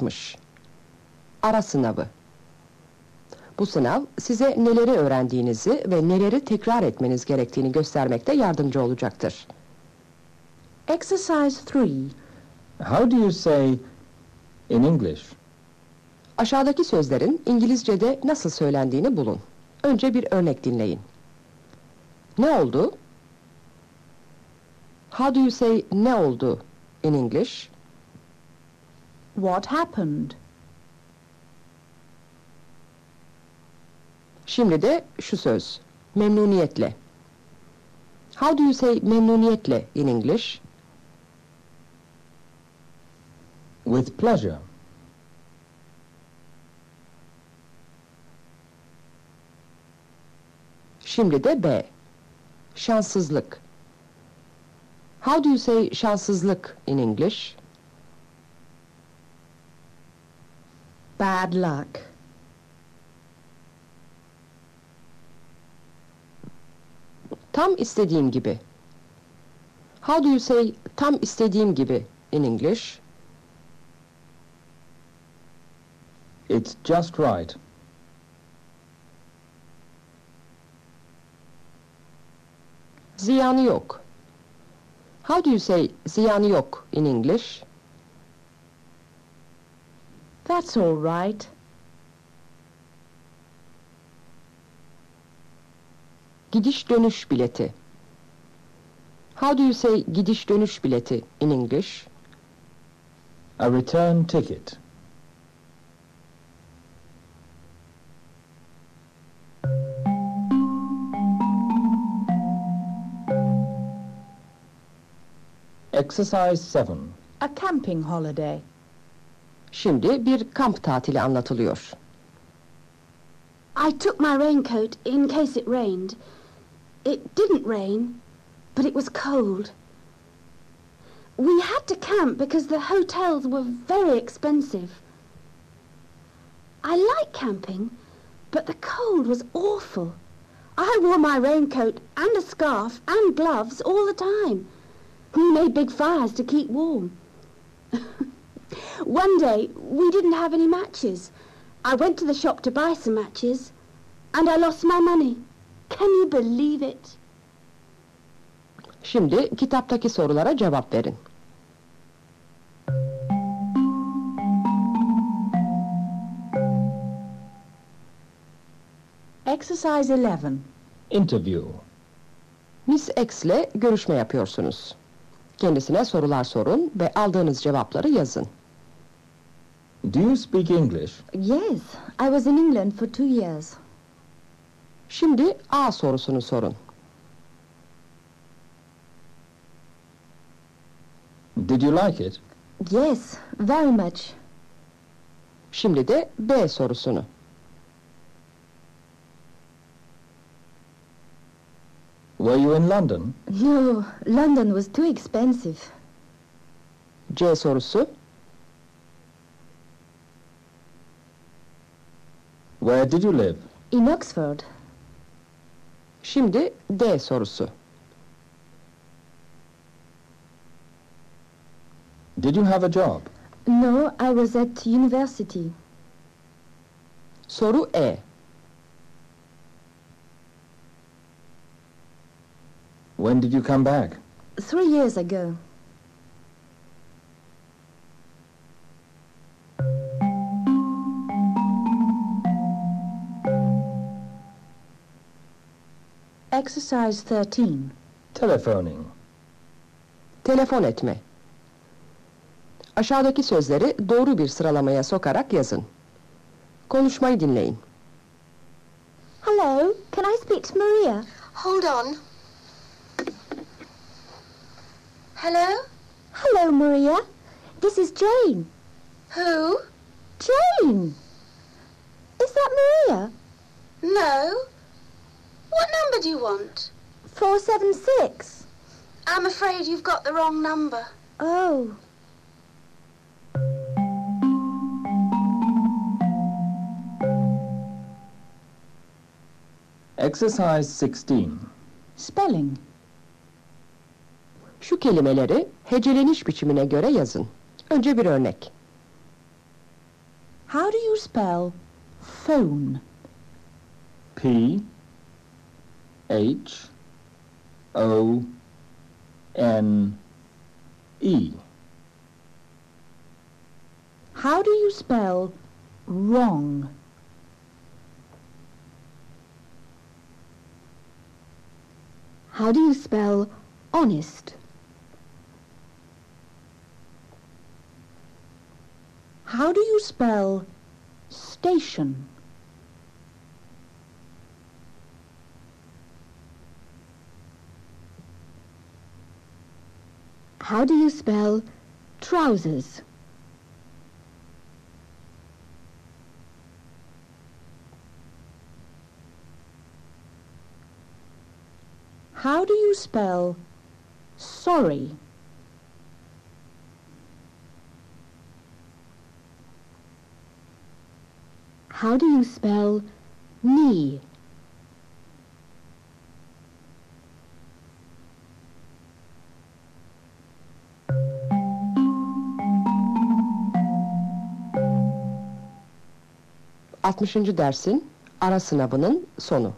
60. Ara sınavı. Bu sınav size neleri öğrendiğinizi ve neleri tekrar etmeniz gerektiğini göstermekte yardımcı olacaktır. Exercise 3. How do you say in English? Aşağıdaki sözlerin İngilizce'de nasıl söylendiğini bulun. Önce bir örnek dinleyin. Ne oldu? How do you say ne oldu in English? What happened? Şimdi de şu söz. Memnuniyetle. How do you say memnuniyetle in English? With pleasure. Şimdi de B. Şanssızlık. How do you say şanssızlık in English? Bad luck. Tam istediğim gibi. How do you say tam istediğim gibi in English? It's just right. Ziyanı yok. How do you say ziyanı yok in English? That's all right. Gidiş dönüş bileti. How do you say gidiş dönüş bileti in English? A return ticket. Exercise 7. A camping holiday. Şimdi bir kamp tatili anlatılıyor. I took my raincoat in case it rained. It didn't rain, but it was cold. We had to camp because the hotels were very expensive. I like camping, but the cold was awful. I wore my raincoat and a scarf and gloves all the time. We made big fires to keep warm. One day, we didn't have any matches. I went to the shop to buy some matches, and I lost my money. Can you believe it? Şimdi kitaptaki sorulara cevap verin. Exercise 11. Interview. Miss X ile görüşme yapıyorsunuz. Kendisine sorular sorun ve aldığınız cevapları yazın. Do you speak English? Yes, I was in England for two years. Şimdi A sorusunu sorun. Did you like it? Yes, very much. Şimdi de B sorusunu. Were you in London? No, London was too expensive. C sorusu. Where did you live? In Oxford. Şimdi D sorusu. Did you have a job? No, I was at university. Soru E. When did you come back? Three years ago. Exercise 13. Telephoning. Telefon etme. Aşağıdaki sözleri doğru bir sıralamaya sokarak yazın. Konuşmayı dinleyin. Hello, can I speak to Maria? Hold on. Hello? Hello, Maria. This is Jane. Who? Jane! Do you want? 476. I'm afraid you've got the wrong number. Oh. Exercise 16. Spelling. Şu kelimeleri heceleniş biçimine göre yazın. Önce bir örnek. How do you spell phone? P H O N E. How do you spell wrong? How do you spell honest? How do you spell station? How do you spell trousers? How do you spell sorry? How do you spell knee? ...60. dersin ara sınavının sonu.